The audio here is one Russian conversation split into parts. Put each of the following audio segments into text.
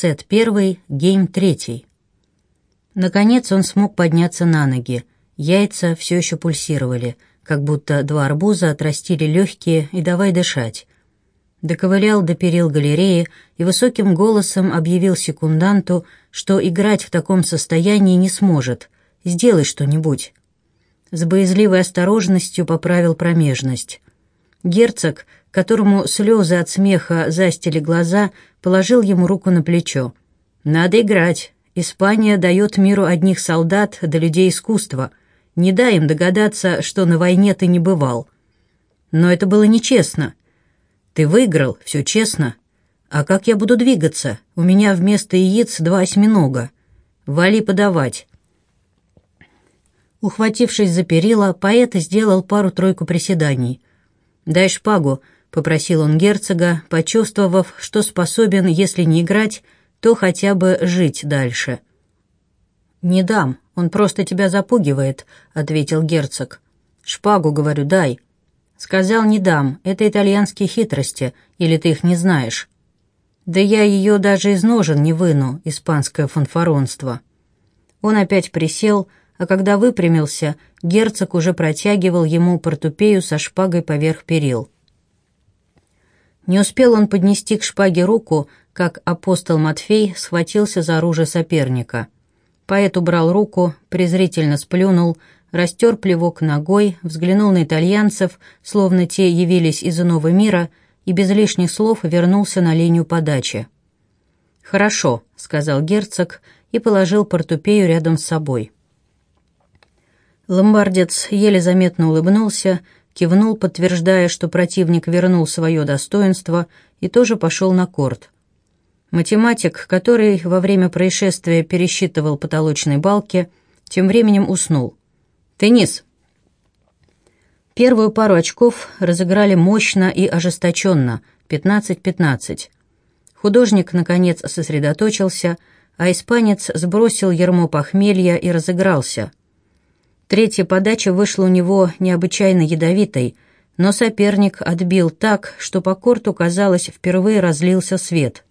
Сет первый, гейм третий. Наконец он смог подняться на ноги. Яйца все еще пульсировали, как будто два арбуза отрастили легкие и давай дышать. Доковылял до перил галереи и высоким голосом объявил секунданту, что играть в таком состоянии не сможет. «Сделай что-нибудь». С боязливой осторожностью поправил промежность. Герцог, которому слезы от смеха застили глаза, положил ему руку на плечо. «Надо играть. Испания дает миру одних солдат да людей искусства. Не дай им догадаться, что на войне ты не бывал». «Но это было нечестно. Ты выиграл, все честно. А как я буду двигаться? У меня вместо яиц два осьминога. Вали подавать». Ухватившись за перила, поэт сделал пару-тройку приседаний. «Дай шпагу», — попросил он герцога, почувствовав, что способен, если не играть, то хотя бы жить дальше. «Не дам, он просто тебя запугивает», — ответил герцог. «Шпагу, говорю, дай». «Сказал, не дам, это итальянские хитрости, или ты их не знаешь». «Да я ее даже из ножен не выну, испанское фанфаронство». Он опять присел, а когда выпрямился, герцог уже протягивал ему портупею со шпагой поверх перил. Не успел он поднести к шпаге руку, как апостол Матфей схватился за оружие соперника. Поэт убрал руку, презрительно сплюнул, растер плевок ногой, взглянул на итальянцев, словно те явились из иного мира, и без лишних слов вернулся на линию подачи. «Хорошо», — сказал герцог и положил портупею рядом с собой. Ломбардец еле заметно улыбнулся, кивнул, подтверждая, что противник вернул свое достоинство, и тоже пошел на корт. Математик, который во время происшествия пересчитывал потолочные балки, тем временем уснул. «Теннис!» Первую пару очков разыграли мощно и ожесточенно, 15-15. Художник, наконец, сосредоточился, а испанец сбросил ермо похмелья и разыгрался – Третья подача вышла у него необычайно ядовитой, но соперник отбил так, что по корту, казалось, впервые разлился свет.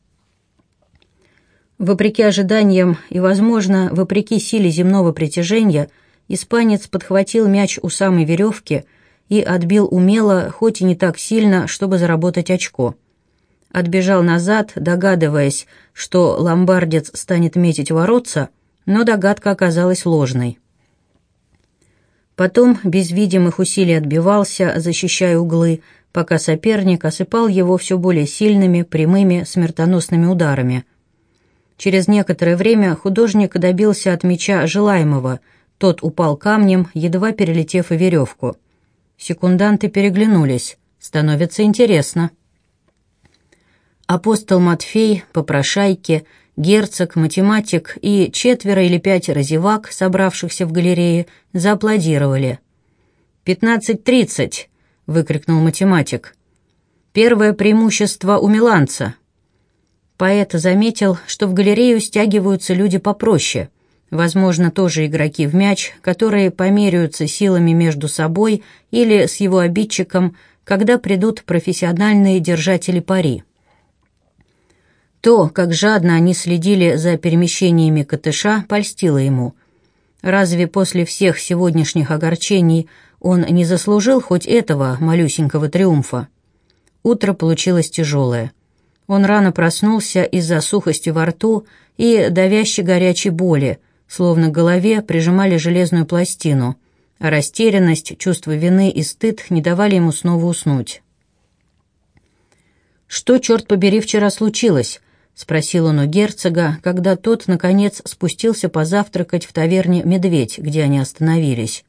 Вопреки ожиданиям и, возможно, вопреки силе земного притяжения, испанец подхватил мяч у самой веревки и отбил умело, хоть и не так сильно, чтобы заработать очко. Отбежал назад, догадываясь, что ломбардец станет метить воротца, но догадка оказалась ложной. Потом без видимых усилий отбивался, защищая углы, пока соперник осыпал его все более сильными, прямыми, смертоносными ударами. Через некоторое время художник добился от меча желаемого. Тот упал камнем, едва перелетев и веревку. Секунданты переглянулись. Становится интересно. Апостол Матфей, попрошайки, Герцог, математик и четверо или пятеро зевак, собравшихся в галерее, зааплодировали. «Пятнадцать тридцать!» — выкрикнул математик. «Первое преимущество у миланца!» Поэт заметил, что в галерею стягиваются люди попроще, возможно, тоже игроки в мяч, которые померяются силами между собой или с его обидчиком, когда придут профессиональные держатели пари. То, как жадно они следили за перемещениями Катыша, польстило ему. Разве после всех сегодняшних огорчений он не заслужил хоть этого малюсенького триумфа? Утро получилось тяжелое. Он рано проснулся из-за сухости во рту и давящей горячей боли, словно к голове прижимали железную пластину, а растерянность, чувство вины и стыд не давали ему снова уснуть. Что, черт побери, вчера случилось? — спросил он у герцога, когда тот, наконец, спустился позавтракать в таверне «Медведь», где они остановились.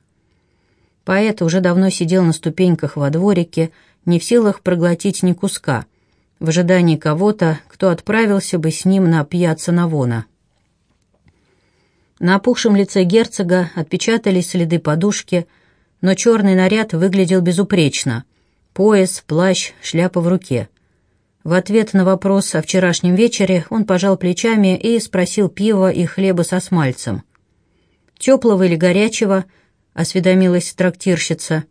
Поэт уже давно сидел на ступеньках во дворике, не в силах проглотить ни куска, в ожидании кого-то, кто отправился бы с ним на пьяца Навона. На опухшем лице герцога отпечатались следы подушки, но черный наряд выглядел безупречно. Пояс, плащ, шляпа в руке — в ответ на вопрос о вчерашнем вечере он пожал плечами и спросил пива и хлеба со смальцем. «Теплого или горячего?» — осведомилась трактирщица.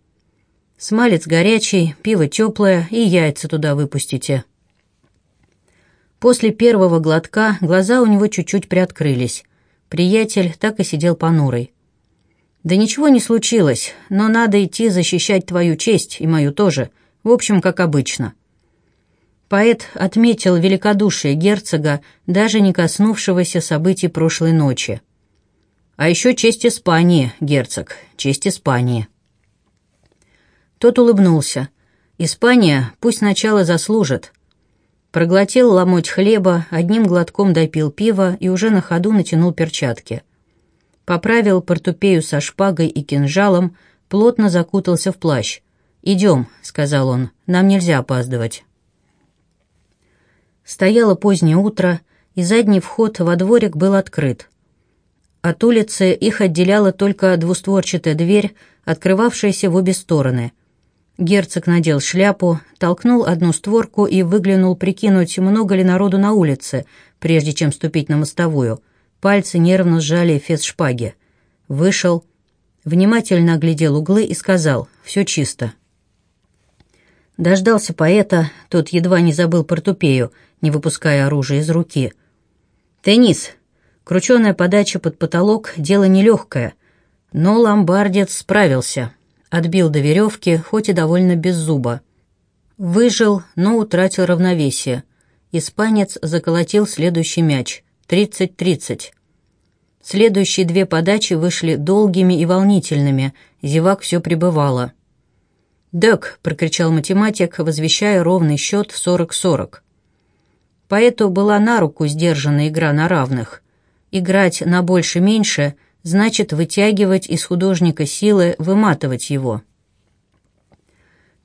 «Смалец горячий, пиво теплое и яйца туда выпустите». После первого глотка глаза у него чуть-чуть приоткрылись. Приятель так и сидел понурый. «Да ничего не случилось, но надо идти защищать твою честь и мою тоже, в общем, как обычно». Поэт отметил великодушие герцога, даже не коснувшегося событий прошлой ночи. «А еще честь Испании, герцог, честь Испании». Тот улыбнулся. «Испания пусть сначала заслужит». Проглотил ломоть хлеба, одним глотком допил пива и уже на ходу натянул перчатки. Поправил портупею со шпагой и кинжалом, плотно закутался в плащ. «Идем», — сказал он, — «нам нельзя опаздывать». Стояло позднее утро, и задний вход во дворик был открыт. От улицы их отделяла только двустворчатая дверь, открывавшаяся в обе стороны. Герцог надел шляпу, толкнул одну створку и выглянул прикинуть, много ли народу на улице, прежде чем ступить на мостовую. Пальцы нервно сжали эфес шпаги. Вышел, внимательно оглядел углы и сказал «Все чисто». Дождался поэта, тот едва не забыл портупею, не выпуская оружие из руки. «Теннис!» Крученая подача под потолок — дело нелегкое, но ломбардец справился. Отбил до веревки, хоть и довольно без зуба. Выжил, но утратил равновесие. Испанец заколотил следующий мяч. Тридцать-тридцать. Следующие две подачи вышли долгими и волнительными, зевак все прибывало. «Дек!» — прокричал математик, возвещая ровный счет сорок-сорок. Поэту была на руку сдержанная игра на равных. Играть на больше-меньше значит вытягивать из художника силы, выматывать его.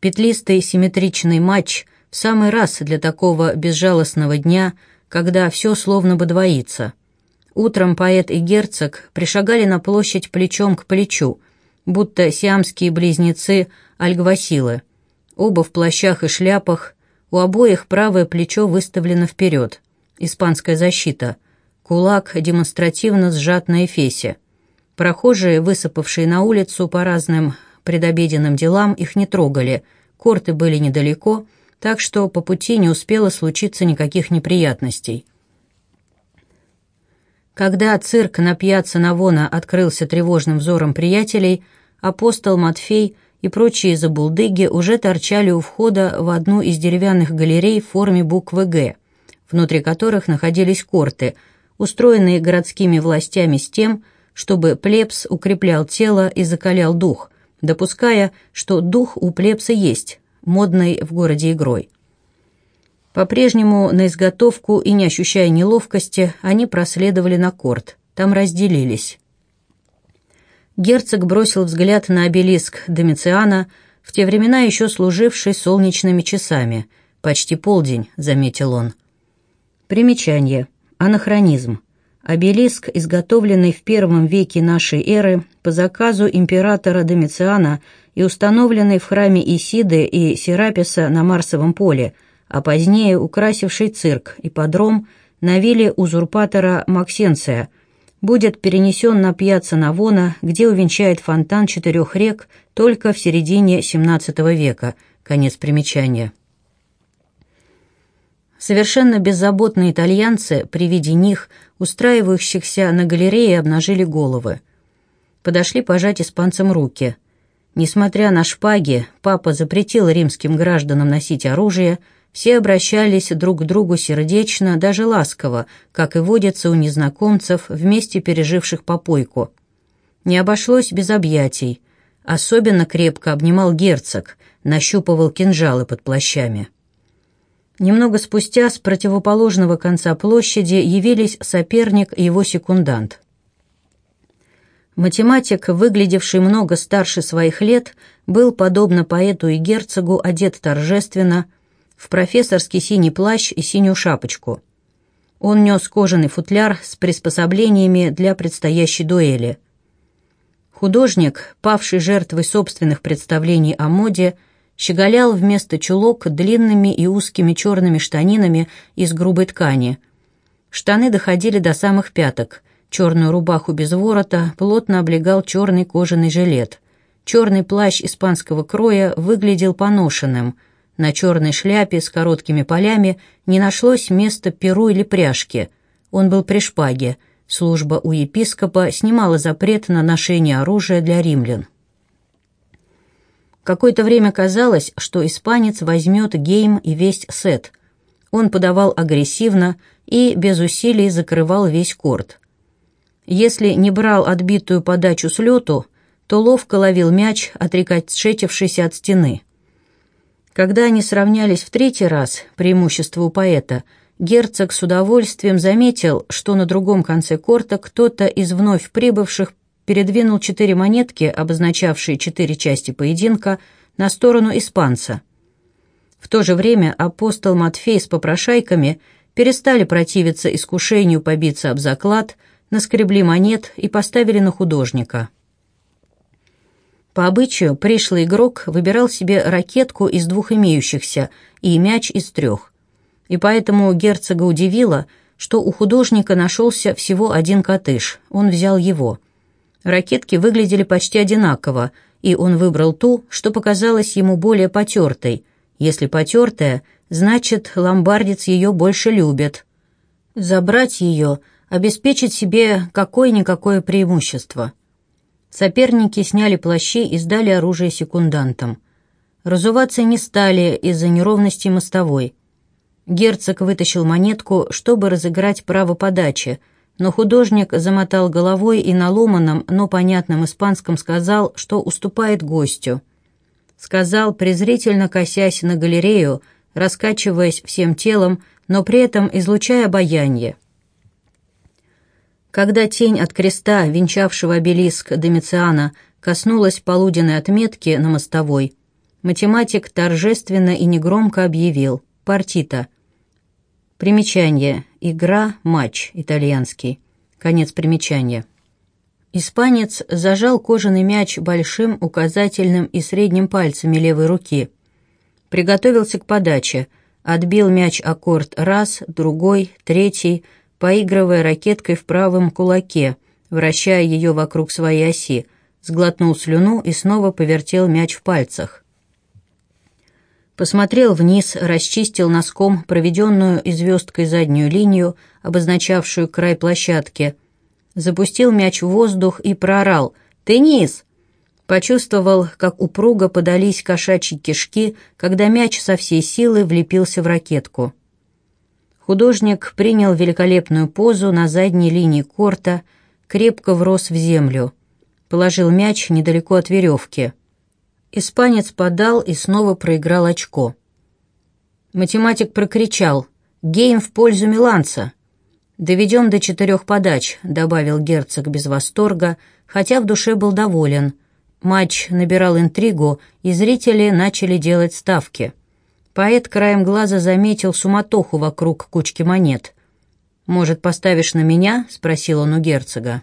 Петлистый симметричный матч в самый раз для такого безжалостного дня, когда все словно бы двоится. Утром поэт и герцог пришагали на площадь плечом к плечу, будто сиамские близнецы – альгвасилы. Оба в плащах и шляпах, у обоих правое плечо выставлено вперед. Испанская защита. Кулак демонстративно сжат на эфесе. Прохожие, высыпавшие на улицу по разным предобеденным делам, их не трогали. Корты были недалеко, так что по пути не успело случиться никаких неприятностей. Когда цирк на пьяце Навона открылся тревожным взором приятелей, апостол Матфей и прочие забулдыги уже торчали у входа в одну из деревянных галерей в форме буквы «Г», внутри которых находились корты, устроенные городскими властями с тем, чтобы плебс укреплял тело и закалял дух, допуская, что дух у плебса есть, модной в городе игрой. По-прежнему на изготовку и не ощущая неловкости, они проследовали на корт, там разделились. Герцог бросил взгляд на обелиск Домициана, в те времена еще служивший солнечными часами. «Почти полдень», — заметил он. Примечание. Анахронизм. Обелиск, изготовленный в первом веке нашей эры по заказу императора Домициана и установленный в храме Исиды и Сераписа на Марсовом поле, а позднее украсивший цирк, и подром на вилле узурпатора Максенция – будет перенесен на пьяцца Навона, где увенчает фонтан четырех рек только в середине XVII века. Конец примечания. Совершенно беззаботные итальянцы при виде них, устраивающихся на галерее, обнажили головы. Подошли пожать испанцам руки. Несмотря на шпаги, папа запретил римским гражданам носить оружие – все обращались друг к другу сердечно, даже ласково, как и водится у незнакомцев, вместе переживших попойку. Не обошлось без объятий. Особенно крепко обнимал герцог, нащупывал кинжалы под плащами. Немного спустя с противоположного конца площади явились соперник и его секундант. Математик, выглядевший много старше своих лет, был, подобно поэту и герцогу, одет торжественно, в профессорский синий плащ и синюю шапочку. Он нес кожаный футляр с приспособлениями для предстоящей дуэли. Художник, павший жертвой собственных представлений о моде, щеголял вместо чулок длинными и узкими черными штанинами из грубой ткани. Штаны доходили до самых пяток. Черную рубаху без ворота плотно облегал черный кожаный жилет. Черный плащ испанского кроя выглядел поношенным – На черной шляпе с короткими полями не нашлось места перу или пряжки. Он был при шпаге. Служба у епископа снимала запрет на ношение оружия для римлян. Какое-то время казалось, что испанец возьмет гейм и весь сет. Он подавал агрессивно и без усилий закрывал весь корт. Если не брал отбитую подачу с лету, то ловко ловил мяч, отрикошетившийся от стены. Когда они сравнялись в третий раз, преимущество у поэта, герцог с удовольствием заметил, что на другом конце корта кто-то из вновь прибывших передвинул четыре монетки, обозначавшие четыре части поединка, на сторону испанца. В то же время апостол Матфей с попрошайками перестали противиться искушению побиться об заклад, наскребли монет и поставили на художника. По обычаю, пришлый игрок выбирал себе ракетку из двух имеющихся и мяч из трех. И поэтому герцога удивило, что у художника нашелся всего один котыш, он взял его. Ракетки выглядели почти одинаково, и он выбрал ту, что показалась ему более потертой. Если потертая, значит, ломбардец ее больше любит. Забрать ее, обеспечить себе какое-никакое преимущество. Соперники сняли плащи и сдали оружие секундантам. Разуваться не стали из-за неровности мостовой. Герцог вытащил монетку, чтобы разыграть право подачи – но художник замотал головой и на ломаном, но понятном испанском сказал, что уступает гостю. Сказал, презрительно косясь на галерею, раскачиваясь всем телом, но при этом излучая обаяние. Когда тень от креста, венчавшего обелиск Домициана, коснулась полуденной отметки на мостовой, математик торжественно и негромко объявил «Партита». Примечание. Игра, матч, итальянский. Конец примечания. Испанец зажал кожаный мяч большим, указательным и средним пальцами левой руки. Приготовился к подаче. Отбил мяч аккорд раз, другой, третий, поигрывая ракеткой в правом кулаке, вращая ее вокруг своей оси, сглотнул слюну и снова повертел мяч в пальцах. Посмотрел вниз, расчистил носком проведенную и звездкой заднюю линию, обозначавшую край площадки. Запустил мяч в воздух и проорал «Теннис!». Почувствовал, как упруго подались кошачьи кишки, когда мяч со всей силы влепился в ракетку. Художник принял великолепную позу на задней линии корта, крепко врос в землю. Положил мяч недалеко от веревки – Испанец подал и снова проиграл очко. Математик прокричал «Гейм в пользу миланца!» «Доведем до четырех подач», — добавил герцог без восторга, хотя в душе был доволен. Матч набирал интригу, и зрители начали делать ставки. Поэт краем глаза заметил суматоху вокруг кучки монет. «Может, поставишь на меня?» — спросил он у герцога.